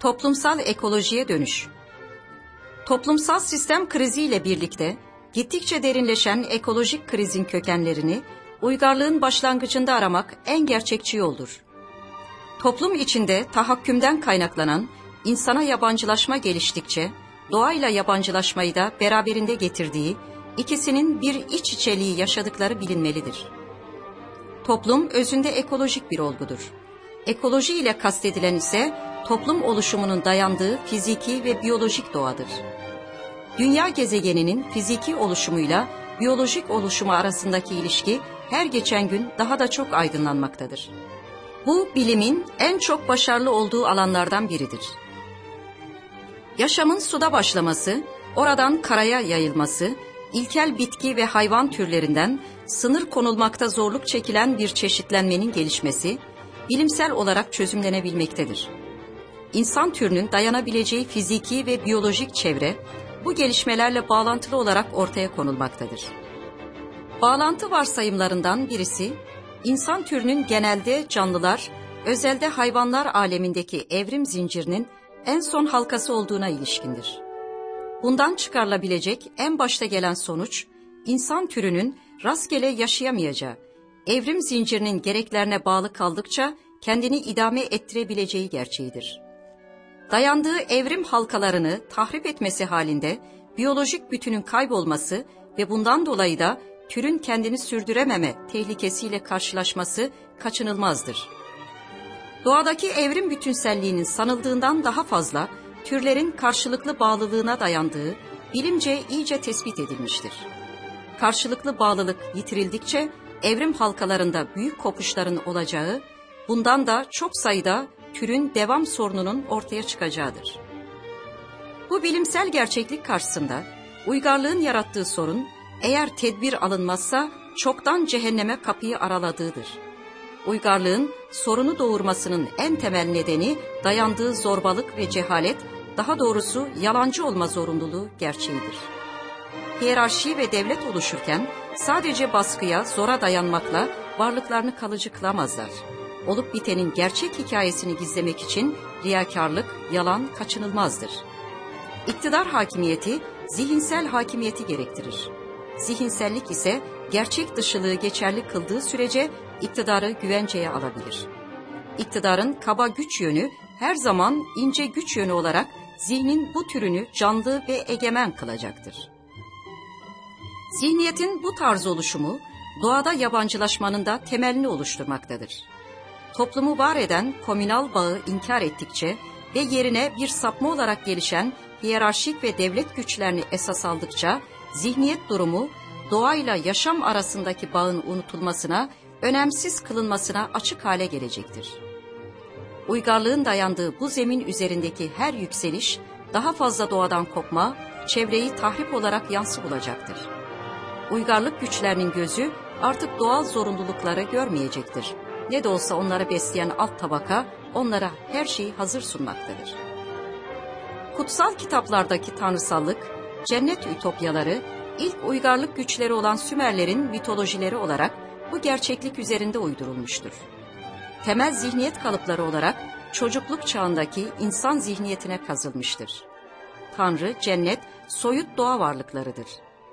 Toplumsal ekolojiye dönüş. Toplumsal sistem kriziyle birlikte gittikçe derinleşen ekolojik krizin kökenlerini uygarlığın başlangıcında aramak en gerçekçi yoldur. Toplum içinde tahakkümden kaynaklanan insana yabancılaşma geliştikçe doğayla yabancılaşmayı da beraberinde getirdiği ikisinin bir iç içeliği yaşadıkları bilinmelidir. Toplum özünde ekolojik bir olgudur. Ekoloji ile kastedilen ise toplum oluşumunun dayandığı fiziki ve biyolojik doğadır. Dünya gezegeninin fiziki oluşumuyla biyolojik oluşumu arasındaki ilişki her geçen gün daha da çok aydınlanmaktadır. Bu bilimin en çok başarılı olduğu alanlardan biridir. Yaşamın suda başlaması, oradan karaya yayılması, ilkel bitki ve hayvan türlerinden sınır konulmakta zorluk çekilen bir çeşitlenmenin gelişmesi, bilimsel olarak çözümlenebilmektedir. İnsan türünün dayanabileceği fiziki ve biyolojik çevre, bu gelişmelerle bağlantılı olarak ortaya konulmaktadır. Bağlantı varsayımlarından birisi, insan türünün genelde canlılar, özelde hayvanlar alemindeki evrim zincirinin en son halkası olduğuna ilişkindir. Bundan çıkarılabilecek en başta gelen sonuç, insan türünün rastgele yaşayamayacağı, evrim zincirinin gereklerine bağlı kaldıkça kendini idame ettirebileceği gerçeğidir. Dayandığı evrim halkalarını tahrip etmesi halinde biyolojik bütünün kaybolması ve bundan dolayı da türün kendini sürdürememe tehlikesiyle karşılaşması kaçınılmazdır. Doğadaki evrim bütünselliğinin sanıldığından daha fazla türlerin karşılıklı bağlılığına dayandığı bilimce iyice tespit edilmiştir. Karşılıklı bağlılık yitirildikçe evrim halkalarında büyük kopuşların olacağı, bundan da çok sayıda türün devam sorununun ortaya çıkacağıdır. Bu bilimsel gerçeklik karşısında uygarlığın yarattığı sorun eğer tedbir alınmazsa çoktan cehenneme kapıyı araladığıdır. Uygarlığın sorunu doğurmasının en temel nedeni dayandığı zorbalık ve cehalet, daha doğrusu yalancı olma zorunluluğu gerçeğidir. Hiyerarşi ve devlet oluşurken sadece baskıya, zora dayanmakla varlıklarını kalıcı kılamazlar. Olup bitenin gerçek hikayesini gizlemek için riyakarlık, yalan kaçınılmazdır. İktidar hakimiyeti zihinsel hakimiyeti gerektirir. Zihinsellik ise gerçek dışılığı geçerli kıldığı sürece iktidarı güvenceye alabilir. İktidarın kaba güç yönü her zaman ince güç yönü olarak zihnin bu türünü canlı ve egemen kılacaktır. Zihniyetin bu tarz oluşumu doğada yabancılaşmanın da temelini oluşturmaktadır. Toplumu var eden komünal bağı inkar ettikçe ve yerine bir sapma olarak gelişen hiyerarşik ve devlet güçlerini esas aldıkça zihniyet durumu doğayla yaşam arasındaki bağın unutulmasına, önemsiz kılınmasına açık hale gelecektir. Uygarlığın dayandığı bu zemin üzerindeki her yükseliş daha fazla doğadan kopma, çevreyi tahrip olarak yansı bulacaktır. Uygarlık güçlerinin gözü artık doğal zorunlulukları görmeyecektir. Ne de olsa onları besleyen alt tabaka onlara her şeyi hazır sunmaktadır. Kutsal kitaplardaki tanrısallık, cennet ütopyaları, ilk uygarlık güçleri olan Sümerlerin mitolojileri olarak bu gerçeklik üzerinde uydurulmuştur. Temel zihniyet kalıpları olarak çocukluk çağındaki insan zihniyetine kazılmıştır. Tanrı, cennet, soyut doğa varlıklarıdır.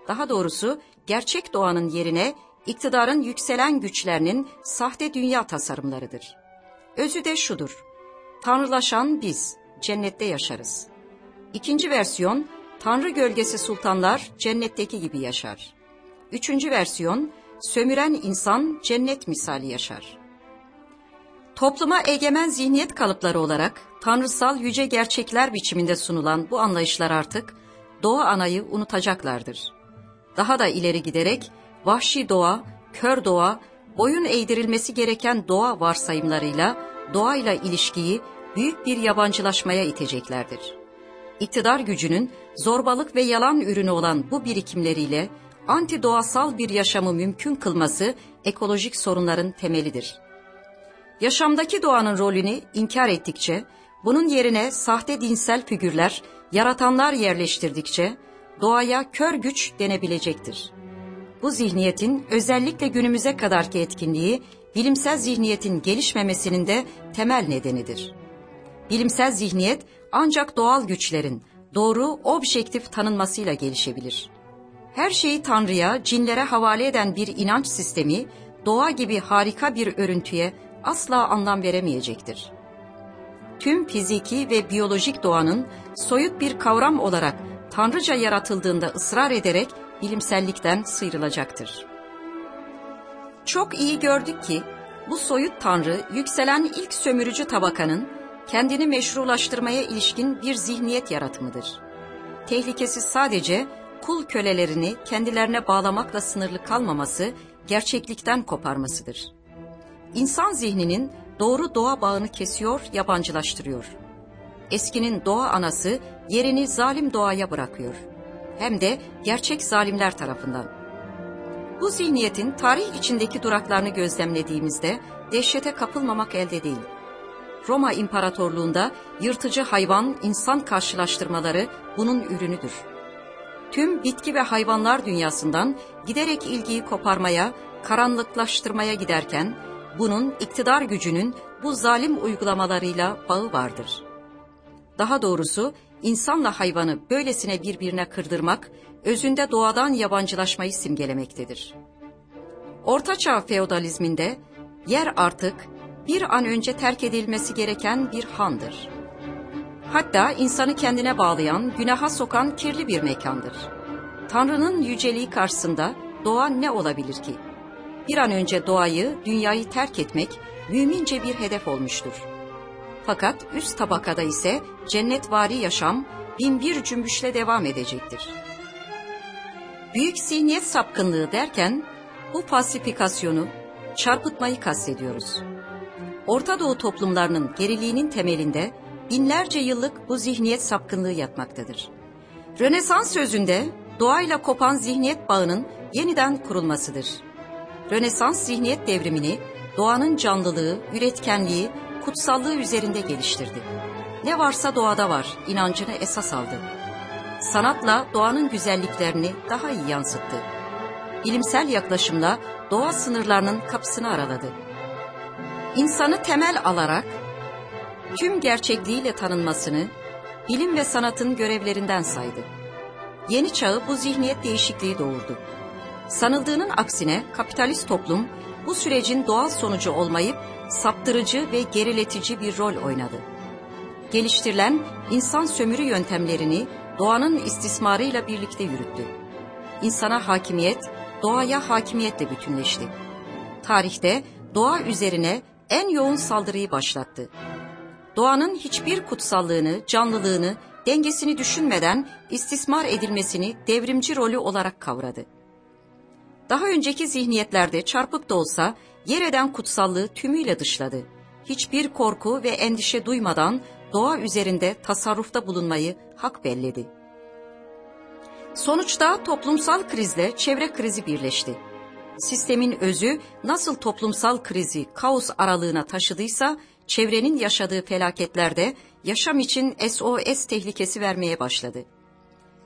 Daha doğrusu gerçek doğanın yerine iktidarın yükselen güçlerinin sahte dünya tasarımlarıdır. Özü de şudur. Tanrılaşan biz, cennette yaşarız. İkinci versiyon, Tanrı gölgesi sultanlar cennetteki gibi yaşar. Üçüncü versiyon, sömüren insan cennet misali yaşar. Topluma egemen zihniyet kalıpları olarak tanrısal yüce gerçekler biçiminde sunulan bu anlayışlar artık doğa anayı unutacaklardır. Daha da ileri giderek vahşi doğa, kör doğa, boyun eğdirilmesi gereken doğa varsayımlarıyla doğayla ilişkiyi büyük bir yabancılaşmaya iteceklerdir. İktidar gücünün zorbalık ve yalan ürünü olan bu birikimleriyle anti doğasal bir yaşamı mümkün kılması ekolojik sorunların temelidir. Yaşamdaki doğanın rolünü inkar ettikçe, bunun yerine sahte dinsel figürler, yaratanlar yerleştirdikçe doğaya kör güç denebilecektir. Bu zihniyetin özellikle günümüze kadarki etkinliği bilimsel zihniyetin gelişmemesinin de temel nedenidir. Bilimsel zihniyet ancak doğal güçlerin doğru objektif tanınmasıyla gelişebilir. Her şeyi Tanrı'ya, cinlere havale eden bir inanç sistemi, doğa gibi harika bir örüntüye asla anlam veremeyecektir. Tüm fiziki ve biyolojik doğanın soyut bir kavram olarak Tanrıca yaratıldığında ısrar ederek bilimsellikten sıyrılacaktır. Çok iyi gördük ki bu soyut Tanrı yükselen ilk sömürücü tabakanın kendini meşrulaştırmaya ilişkin bir zihniyet yaratımıdır. Tehlikesi sadece kul kölelerini kendilerine bağlamakla sınırlı kalmaması, gerçeklikten koparmasıdır. İnsan zihninin doğru doğa bağını kesiyor, yabancılaştırıyor. Eskinin doğa anası yerini zalim doğaya bırakıyor. Hem de gerçek zalimler tarafından. Bu zihniyetin tarih içindeki duraklarını gözlemlediğimizde dehşete kapılmamak elde değil. Roma İmparatorluğunda yırtıcı hayvan insan karşılaştırmaları bunun ürünüdür. Tüm bitki ve hayvanlar dünyasından giderek ilgiyi koparmaya, karanlıklaştırmaya giderken bunun iktidar gücünün bu zalim uygulamalarıyla bağı vardır. Daha doğrusu insanla hayvanı böylesine birbirine kırdırmak, özünde doğadan yabancılaşmayı simgelemektedir. Ortaçağ feodalizminde yer artık bir an önce terk edilmesi gereken bir handır. Hatta insanı kendine bağlayan, günaha sokan kirli bir mekandır. Tanrı'nın yüceliği karşısında doğa ne olabilir ki? Bir an önce doğayı, dünyayı terk etmek mümince bir hedef olmuştur. Fakat üst tabakada ise cennetvari yaşam bin bir cümbüşle devam edecektir. Büyük zihniyet sapkınlığı derken bu falsifikasyonu, çarpıtmayı kastediyoruz. Orta Doğu toplumlarının geriliğinin temelinde binlerce yıllık bu zihniyet sapkınlığı yatmaktadır. Rönesans sözünde doğayla kopan zihniyet bağının yeniden kurulmasıdır. Rönesans zihniyet devrimini doğanın canlılığı, üretkenliği, kutsallığı üzerinde geliştirdi. Ne varsa doğada var inancını esas aldı. Sanatla doğanın güzelliklerini daha iyi yansıttı. Bilimsel yaklaşımla doğa sınırlarının kapısını araladı. İnsanı temel alarak tüm gerçekliğiyle tanınmasını bilim ve sanatın görevlerinden saydı. Yeni çağı bu zihniyet değişikliği doğurdu. Sanıldığının aksine kapitalist toplum bu sürecin doğal sonucu olmayıp saptırıcı ve geriletici bir rol oynadı. Geliştirilen insan sömürü yöntemlerini doğanın istismarıyla birlikte yürüttü. İnsana hakimiyet, doğaya hakimiyetle bütünleşti. Tarihte doğa üzerine en yoğun saldırıyı başlattı. Doğanın hiçbir kutsallığını, canlılığını, dengesini düşünmeden istismar edilmesini devrimci rolü olarak kavradı. Daha önceki zihniyetlerde çarpık da olsa yer eden kutsallığı tümüyle dışladı. Hiçbir korku ve endişe duymadan doğa üzerinde tasarrufta bulunmayı hak belledi. Sonuçta toplumsal krizle çevre krizi birleşti. Sistemin özü nasıl toplumsal krizi kaos aralığına taşıdıysa, çevrenin yaşadığı felaketlerde yaşam için SOS tehlikesi vermeye başladı.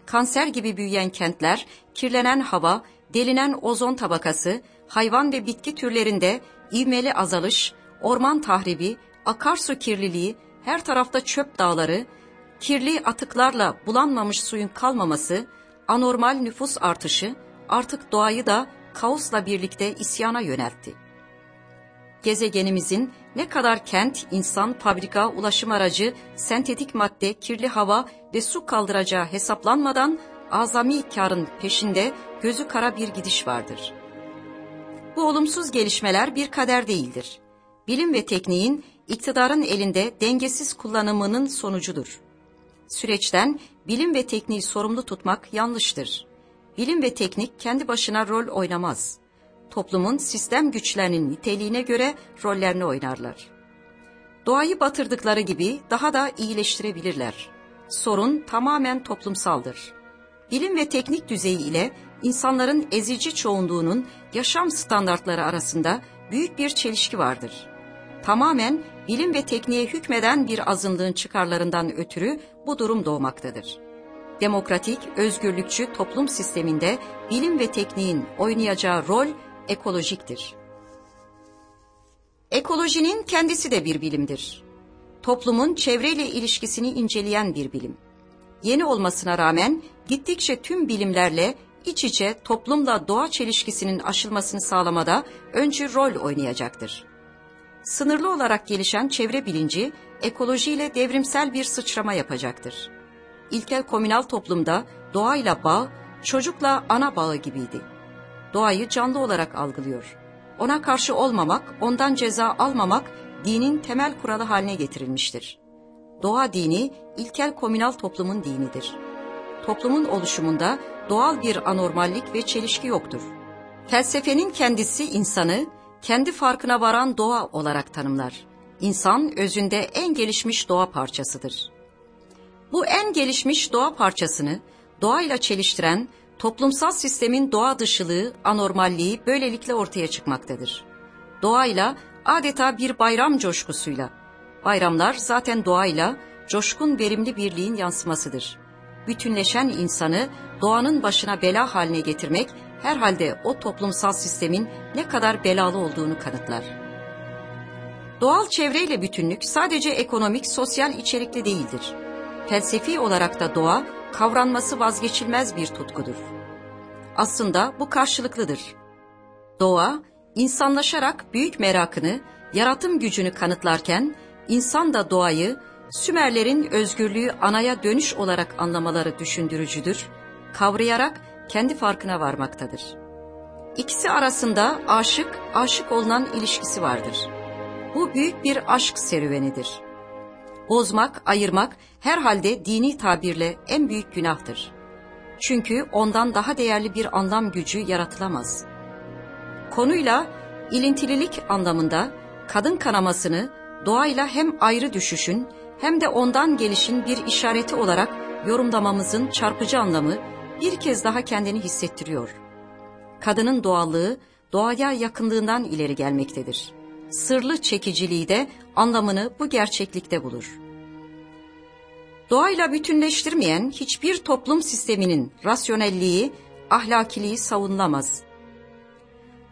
Kanser gibi büyüyen kentler, kirlenen hava, delinen ozon tabakası, hayvan ve bitki türlerinde ivmeli azalış, orman tahribi, akarsu kirliliği, her tarafta çöp dağları, kirli atıklarla bulanmamış suyun kalmaması, anormal nüfus artışı artık doğayı da kaosla birlikte isyana yöneltti. Gezegenimizin ne kadar kent, insan, fabrika, ulaşım aracı, sentetik madde, kirli hava ve su kaldıracağı hesaplanmadan azami karın peşinde gözü kara bir gidiş vardır. Bu olumsuz gelişmeler bir kader değildir. Bilim ve tekniğin iktidarın elinde dengesiz kullanımının sonucudur. Süreçten bilim ve tekniği sorumlu tutmak yanlıştır. Bilim ve teknik kendi başına rol oynamaz. Toplumun sistem güçlerinin niteliğine göre rollerini oynarlar. Doğayı batırdıkları gibi daha da iyileştirebilirler. Sorun tamamen toplumsaldır. Bilim ve teknik düzeyi ile insanların ezici çoğunluğunun yaşam standartları arasında büyük bir çelişki vardır. Tamamen bilim ve tekniğe hükmeden bir azınlığın çıkarlarından ötürü bu durum doğmaktadır. Demokratik, özgürlükçü toplum sisteminde bilim ve tekniğin oynayacağı rol ekolojiktir. Ekolojinin kendisi de bir bilimdir. toplumun çevreyle ilişkisini inceleyen bir bilim. Yeni olmasına rağmen gittikçe tüm bilimlerle iç içe toplumla doğa çelişkisinin aşılmasını sağlamada öncü rol oynayacaktır. Sınırlı olarak gelişen çevre bilinci ekolojiyle devrimsel bir sıçrama yapacaktır. İlkel komünal toplumda doğayla bağ, çocukla ana bağı gibiydi. Doğayı canlı olarak algılıyor. Ona karşı olmamak, ondan ceza almamak dinin temel kuralı haline getirilmiştir. Doğa dini ilkel komünal toplumun dinidir. Toplumun oluşumunda doğal bir anormallik ve çelişki yoktur. Felsefenin kendisi insanı kendi farkına varan doğa olarak tanımlar. İnsan özünde en gelişmiş doğa parçasıdır. Bu en gelişmiş doğa parçasını doğayla çeliştiren toplumsal sistemin doğa dışılığı, anormalliği böylelikle ortaya çıkmaktadır. Doğayla adeta bir bayram coşkusuyla, bayramlar zaten doğayla coşkun verimli birliğin yansımasıdır. Bütünleşen insanı doğanın başına bela haline getirmek herhalde o toplumsal sistemin ne kadar belalı olduğunu kanıtlar. Doğal çevreyle bütünlük sadece ekonomik, sosyal içerikli değildir. Felsefi olarak da doğa kavranması vazgeçilmez bir tutkudur. Aslında bu karşılıklıdır. Doğa, insanlaşarak büyük merakını, yaratım gücünü kanıtlarken, insan da doğayı, Sümerlerin özgürlüğü anaya dönüş olarak anlamaları düşündürücüdür, kavrayarak kendi farkına varmaktadır. İkisi arasında aşık, aşık olunan ilişkisi vardır. Bu büyük bir aşk serüvenidir. Bozmak, ayırmak herhalde dini tabirle en büyük günahtır. Çünkü ondan daha değerli bir anlam gücü yaratılamaz. Konuyla ilintililik anlamında kadın kanamasını doğayla hem ayrı düşüşün hem de ondan gelişin bir işareti olarak yorumlamamızın çarpıcı anlamı bir kez daha kendini hissettiriyor. Kadının doğallığı doğaya yakınlığından ileri gelmektedir. Sırlı çekiciliği de anlamını bu gerçeklikte bulur. Doğayla bütünleştirmeyen hiçbir toplum sisteminin rasyonelliği, ahlakiliği savunulamaz.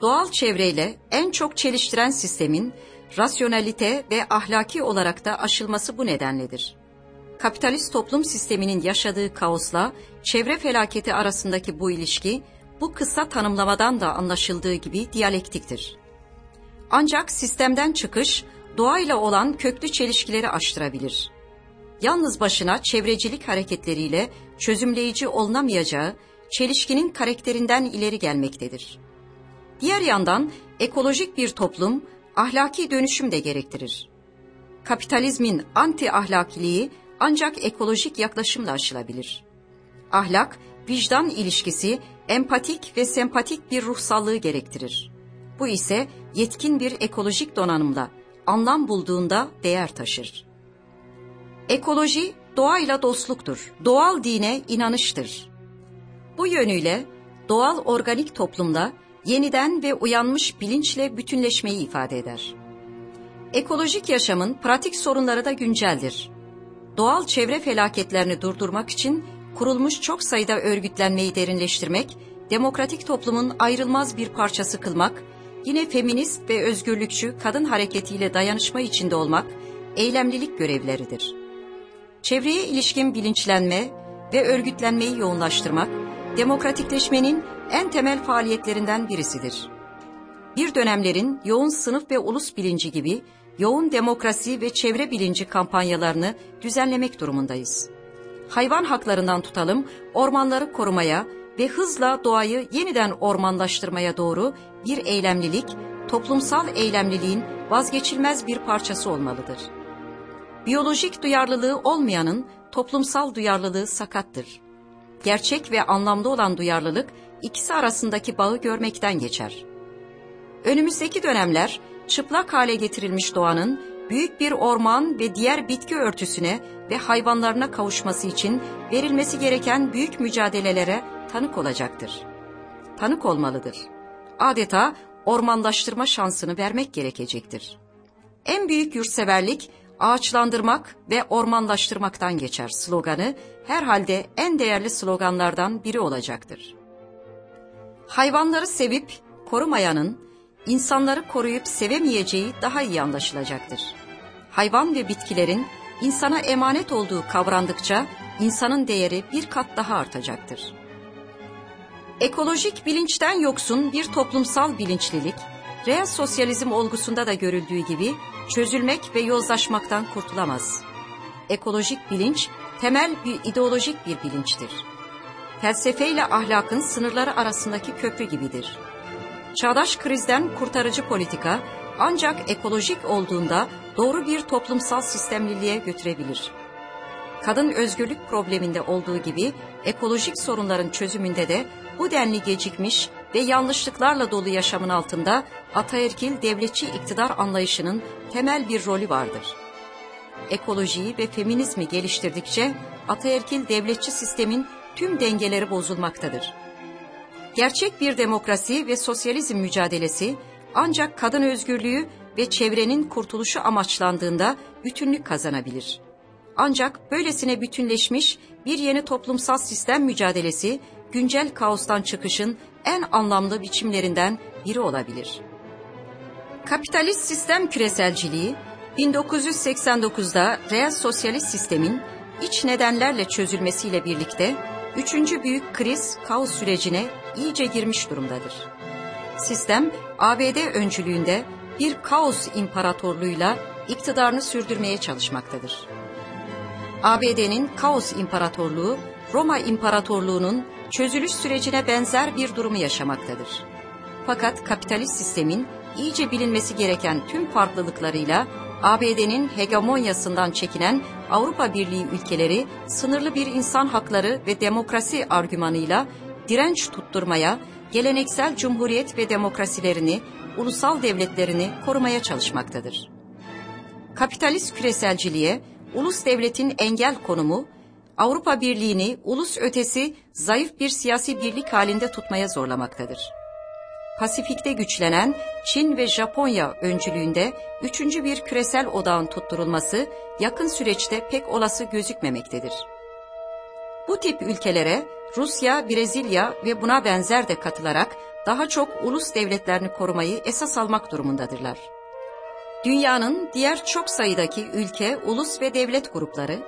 Doğal çevreyle en çok çeliştiren sistemin rasyonelite ve ahlaki olarak da aşılması bu nedenledir. Kapitalist toplum sisteminin yaşadığı kaosla çevre felaketi arasındaki bu ilişki bu kısa tanımlamadan da anlaşıldığı gibi diyalektiktir. Ancak sistemden çıkış doğayla olan köklü çelişkileri aştırabilir. Yalnız başına çevrecilik hareketleriyle çözümleyici olunamayacağı çelişkinin karakterinden ileri gelmektedir. Diğer yandan ekolojik bir toplum ahlaki dönüşüm de gerektirir. Kapitalizmin anti ahlakiliği ancak ekolojik yaklaşımla aşılabilir. Ahlak, vicdan ilişkisi empatik ve sempatik bir ruhsallığı gerektirir. Bu ise yetkin bir ekolojik donanımla anlam bulduğunda değer taşır. Ekoloji doğayla dostluktur. Doğal dine inanıştır. Bu yönüyle doğal organik toplumda yeniden ve uyanmış bilinçle bütünleşmeyi ifade eder. Ekolojik yaşamın pratik sorunları da günceldir. Doğal çevre felaketlerini durdurmak için kurulmuş çok sayıda örgütlenmeyi derinleştirmek, demokratik toplumun ayrılmaz bir parçası kılmak, yine feminist ve özgürlükçü kadın hareketiyle dayanışma içinde olmak, eylemlilik görevleridir. Çevreye ilişkin bilinçlenme ve örgütlenmeyi yoğunlaştırmak, demokratikleşmenin en temel faaliyetlerinden birisidir. Bir dönemlerin yoğun sınıf ve ulus bilinci gibi yoğun demokrasi ve çevre bilinci kampanyalarını düzenlemek durumundayız. Hayvan haklarından tutalım, ormanları korumaya ve hızla doğayı yeniden ormanlaştırmaya doğru bir eylemlilik, toplumsal eylemliliğin vazgeçilmez bir parçası olmalıdır. Biyolojik duyarlılığı olmayanın toplumsal duyarlılığı sakattır. Gerçek ve anlamda olan duyarlılık ikisi arasındaki bağı görmekten geçer. Önümüzdeki dönemler çıplak hale getirilmiş doğanın büyük bir orman ve diğer bitki örtüsüne ve hayvanlarına kavuşması için verilmesi gereken büyük mücadelelere tanık olacaktır. Tanık olmalıdır. Adeta ormanlaştırma şansını vermek gerekecektir. En büyük yurtseverlik ağaçlandırmak ve ormanlaştırmaktan geçer sloganı herhalde en değerli sloganlardan biri olacaktır. Hayvanları sevip korumayanın insanları koruyup sevemeyeceği daha iyi anlaşılacaktır. hayvan ve bitkilerin insana emanet olduğu kavrandıkça insanın değeri bir kat daha artacaktır. Ekolojik bilinçten yoksun bir toplumsal bilinçlilik, reel sosyalizm olgusunda da görüldüğü gibi çözülmek ve yozlaşmaktan kurtulamaz. Ekolojik bilinç temel bir ideolojik bir bilinçtir. Felsefeyle ahlakın sınırları arasındaki köprü gibidir. Çağdaş krizden kurtarıcı politika ancak ekolojik olduğunda doğru bir toplumsal sistemliliğe götürebilir. Kadın özgürlük probleminde olduğu gibi ekolojik sorunların çözümünde de bu denli gecikmiş ve yanlışlıklarla dolu yaşamın altında ataerkil devletçi iktidar anlayışının temel bir rolü vardır. Ekolojiyi ve feminizmi geliştirdikçe ataerkil devletçi sistemin tüm dengeleri bozulmaktadır. Gerçek bir demokrasi ve sosyalizm mücadelesi ancak kadın özgürlüğü ve çevrenin kurtuluşu amaçlandığında bütünlük kazanabilir. Ancak böylesine bütünleşmiş bir yeni toplumsal sistem mücadelesi güncel kaostan çıkışın en anlamlı biçimlerinden biri olabilir. Kapitalist sistem küreselciliği 1989'da reel sosyalist sistemin iç nedenlerle çözülmesiyle birlikte üçüncü büyük kriz kaos sürecine iyice girmiş durumdadır. Sistem ABD öncülüğünde bir kaos imparatorluğuyla iktidarını sürdürmeye çalışmaktadır. ABD'nin kaos imparatorluğu Roma İmparatorluğu'nun çözülüş sürecine benzer bir durumu yaşamaktadır. Fakat kapitalist sistemin iyice bilinmesi gereken tüm farklılıklarıyla ABD'nin hegemonyasından çekinen Avrupa Birliği ülkeleri sınırlı bir insan hakları ve demokrasi argümanıyla direnç tutturmaya, geleneksel cumhuriyet ve demokrasilerini, ulusal devletlerini korumaya çalışmaktadır. Kapitalist küreselciliğe, ulus devletin engel konumu, Avrupa Birliği'ni ulus ötesi zayıf bir siyasi birlik halinde tutmaya zorlamaktadır. Pasifik'te güçlenen Çin ve Japonya öncülüğünde üçüncü bir küresel odağın tutturulması yakın süreçte pek olası gözükmemektedir. Bu tip ülkelere Rusya, Brezilya ve buna benzer de katılarak daha çok ulus devletlerini korumayı esas almak durumundadırlar. Dünyanın diğer çok sayıdaki ülke, ulus ve devlet grupları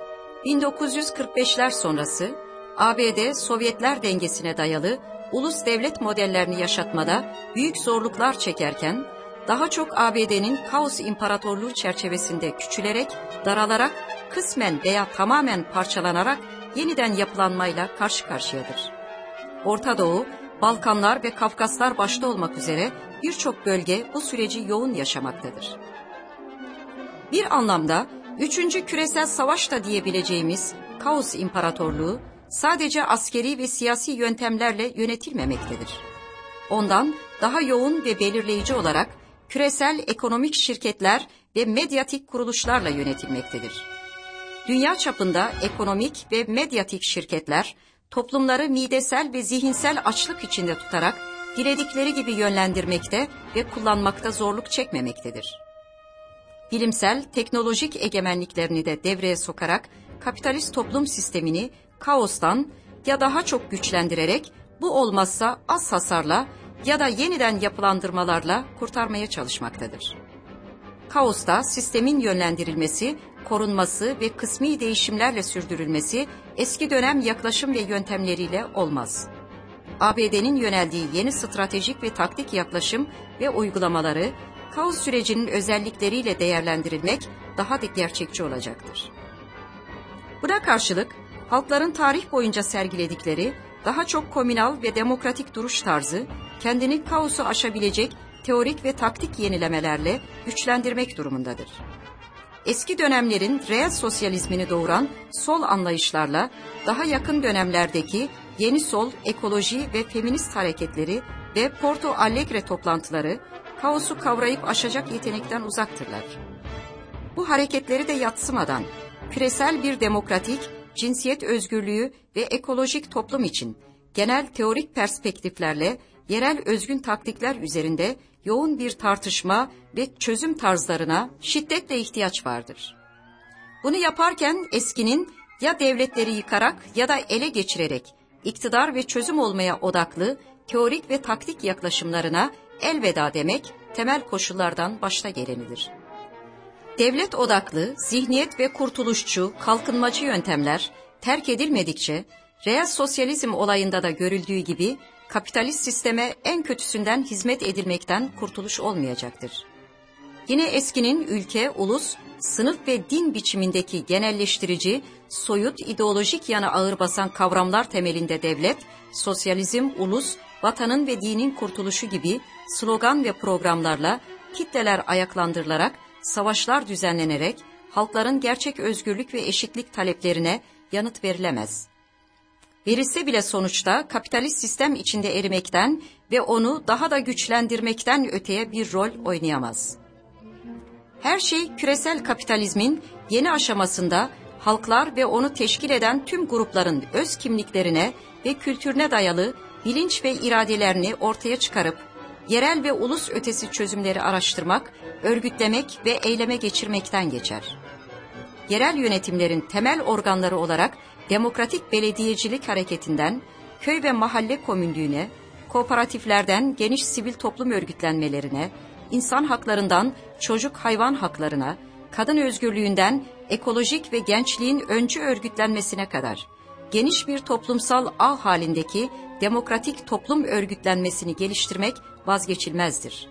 1945'ler sonrası ABD Sovyetler dengesine dayalı ulus devlet modellerini yaşatmada büyük zorluklar çekerken daha çok ABD'nin kaos imparatorluğu çerçevesinde küçülerek, daralarak, kısmen veya tamamen parçalanarak yeniden yapılanmayla karşı karşıyadır. Orta Doğu, Balkanlar ve Kafkaslar başta olmak üzere birçok bölge bu süreci yoğun yaşamaktadır. Bir anlamda üçüncü küresel savaş da diyebileceğimiz Kaos İmparatorluğu sadece askeri ve siyasi yöntemlerle yönetilmemektedir. Ondan daha yoğun ve belirleyici olarak küresel ekonomik şirketler ve medyatik kuruluşlarla yönetilmektedir. Dünya çapında ekonomik ve medyatik şirketler toplumları midesel ve zihinsel açlık içinde tutarak diledikleri gibi yönlendirmekte ve kullanmakta zorluk çekmemektedir. Bilimsel, teknolojik egemenliklerini de devreye sokarak kapitalist toplum sistemini kaostan ya daha çok güçlendirerek bu olmazsa az hasarla ya da yeniden yapılandırmalarla kurtarmaya çalışmaktadır. Kaosta sistemin yönlendirilmesi, korunması ve kısmi değişimlerle sürdürülmesi eski dönem yaklaşım ve yöntemleriyle olmaz. ABD'nin yöneldiği yeni stratejik ve taktik yaklaşım ve uygulamaları kaos sürecinin özellikleriyle değerlendirilmek daha da gerçekçi olacaktır. Buna karşılık halkların tarih boyunca sergiledikleri daha çok komünal ve demokratik duruş tarzı kendini kaosu aşabilecek teorik ve taktik yenilemelerle güçlendirmek durumundadır. Eski dönemlerin reel sosyalizmini doğuran sol anlayışlarla daha yakın dönemlerdeki yeni sol, ekoloji ve feminist hareketleri ve Porto Alegre toplantıları kaosu kavrayıp aşacak yetenekten uzaktırlar. Bu hareketleri de yatsımadan küresel bir demokratik, cinsiyet özgürlüğü ve ekolojik toplum için genel teorik perspektiflerle yerel özgün taktikler üzerinde yoğun bir tartışma ve çözüm tarzlarına şiddetle ihtiyaç vardır. Bunu yaparken eskinin ya devletleri yıkarak ya da ele geçirerek iktidar ve çözüm olmaya odaklı teorik ve taktik yaklaşımlarına elveda demek temel koşullardan başta gelenidir. Devlet odaklı, zihniyet ve kurtuluşçu, kalkınmacı yöntemler terk edilmedikçe, reel sosyalizm olayında da görüldüğü gibi kapitalist sisteme en kötüsünden hizmet edilmekten kurtuluş olmayacaktır. Yine eskinin ülke, ulus, sınıf ve din biçimindeki genelleştirici, soyut, ideolojik yana ağır basan kavramlar temelinde devlet, sosyalizm, ulus, vatanın ve dinin kurtuluşu gibi slogan ve programlarla kitleler ayaklandırılarak, savaşlar düzenlenerek, halkların gerçek özgürlük ve eşitlik taleplerine yanıt verilemez. Verilse bile sonuçta kapitalist sistem içinde erimekten ve onu daha da güçlendirmekten öteye bir rol oynayamaz.'' Her şey küresel kapitalizmin yeni aşamasında halklar ve onu teşkil eden tüm grupların öz kimliklerine ve kültürüne dayalı bilinç ve iradelerini ortaya çıkarıp yerel ve ulus ötesi çözümleri araştırmak, örgütlemek ve eyleme geçirmekten geçer. Yerel yönetimlerin temel organları olarak demokratik belediyecilik hareketinden köy ve mahalle komünlüğüne, kooperatiflerden geniş sivil toplum örgütlenmelerine, insan haklarından çocuk hayvan haklarına, kadın özgürlüğünden ekolojik ve gençliğin öncü örgütlenmesine kadar geniş bir toplumsal ağ halindeki demokratik toplum örgütlenmesini geliştirmek vazgeçilmezdir.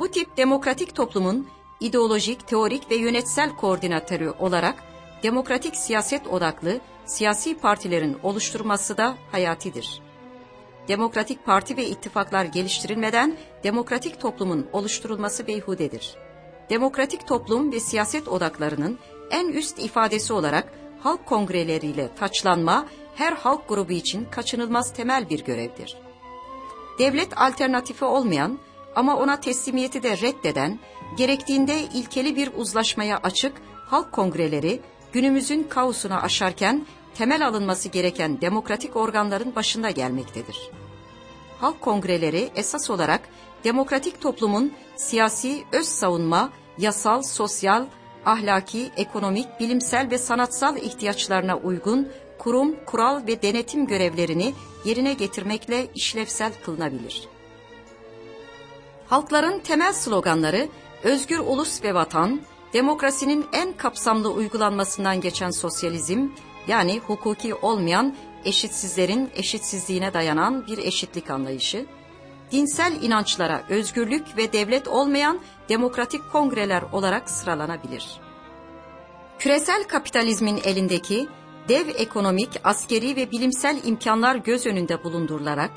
Bu tip demokratik toplumun ideolojik, teorik ve yönetsel koordinatörü olarak demokratik siyaset odaklı siyasi partilerin oluşturması da hayatidir demokratik parti ve ittifaklar geliştirilmeden demokratik toplumun oluşturulması beyhudedir. Demokratik toplum ve siyaset odaklarının en üst ifadesi olarak halk kongreleriyle taçlanma her halk grubu için kaçınılmaz temel bir görevdir. Devlet alternatifi olmayan ama ona teslimiyeti de reddeden, gerektiğinde ilkeli bir uzlaşmaya açık halk kongreleri günümüzün kaosuna aşarken temel alınması gereken demokratik organların başında gelmektedir. Halk kongreleri esas olarak demokratik toplumun siyasi, öz savunma, yasal, sosyal, ahlaki, ekonomik, bilimsel ve sanatsal ihtiyaçlarına uygun kurum, kural ve denetim görevlerini yerine getirmekle işlevsel kılınabilir. Halkların temel sloganları özgür ulus ve vatan, demokrasinin en kapsamlı uygulanmasından geçen sosyalizm, yani hukuki olmayan eşitsizlerin eşitsizliğine dayanan bir eşitlik anlayışı, dinsel inançlara özgürlük ve devlet olmayan demokratik kongreler olarak sıralanabilir. Küresel kapitalizmin elindeki dev ekonomik, askeri ve bilimsel imkanlar göz önünde bulundurularak,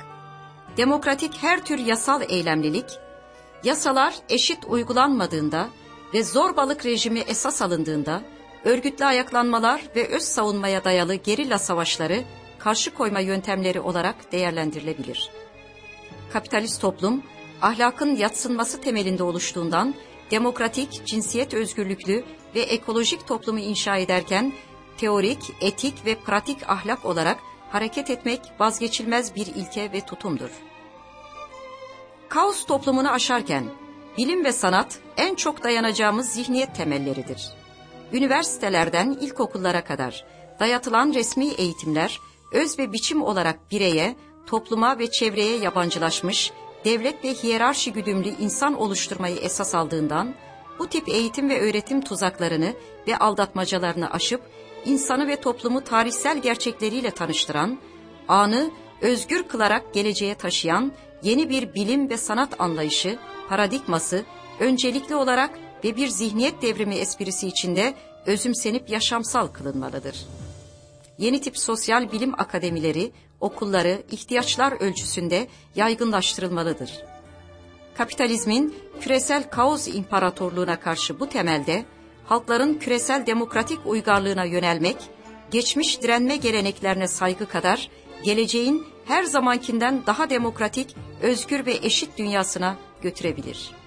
demokratik her tür yasal eylemlilik, yasalar eşit uygulanmadığında ve zorbalık rejimi esas alındığında, örgütlü ayaklanmalar ve öz savunmaya dayalı gerilla savaşları karşı koyma yöntemleri olarak değerlendirilebilir. Kapitalist toplum, ahlakın yatsınması temelinde oluştuğundan demokratik, cinsiyet özgürlüklü ve ekolojik toplumu inşa ederken teorik, etik ve pratik ahlak olarak hareket etmek vazgeçilmez bir ilke ve tutumdur. Kaos toplumunu aşarken bilim ve sanat en çok dayanacağımız zihniyet temelleridir. Üniversitelerden ilkokullara kadar dayatılan resmi eğitimler öz ve biçim olarak bireye, topluma ve çevreye yabancılaşmış, devlet ve hiyerarşi güdümlü insan oluşturmayı esas aldığından, bu tip eğitim ve öğretim tuzaklarını ve aldatmacalarını aşıp, insanı ve toplumu tarihsel gerçekleriyle tanıştıran, anı özgür kılarak geleceğe taşıyan yeni bir bilim ve sanat anlayışı, paradigması, öncelikli olarak ve bir zihniyet devrimi esprisi içinde özümsenip yaşamsal kılınmalıdır.'' yeni tip sosyal bilim akademileri, okulları ihtiyaçlar ölçüsünde yaygınlaştırılmalıdır. Kapitalizmin küresel kaos imparatorluğuna karşı bu temelde halkların küresel demokratik uygarlığına yönelmek, geçmiş direnme geleneklerine saygı kadar geleceğin her zamankinden daha demokratik, özgür ve eşit dünyasına götürebilir.''